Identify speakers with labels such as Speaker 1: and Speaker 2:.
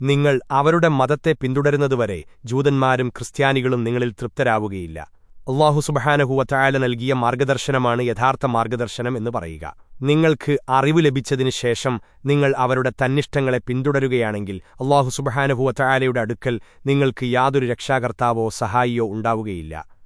Speaker 1: നിങ്ങൾ അവരുടെ മതത്തെ പിന്തുടരുന്നതുവരെ ജൂതന്മാരും ക്രിസ്ത്യാനികളും നിങ്ങളിൽ തൃപ്തരാവുകയില്ല. അള്ളാഹു സുബഹാനഹുവറ്റായാല നൽകിയ മാർഗദർശനമാണ് യഥാർത്ഥ മാർഗദർശനം എന്ന് പറയുക. നിങ്ങൾക്ക് അറിവ് ലഭിച്ചതിനു ശേഷം നിങ്ങൾ അവരുടെ തന്നിഷ്ടങ്ങളെ പിന്തുടരുകയാണെങ്കിൽ അള്ളാഹു സുബഹാനഹുവറ്റായാലയുടെ അടുക്കൽ നിങ്ങൾക്ക് യാതൊരു രക്ഷാകർത്താവോ സഹായിയോ ഉണ്ടാവുകയില്ല.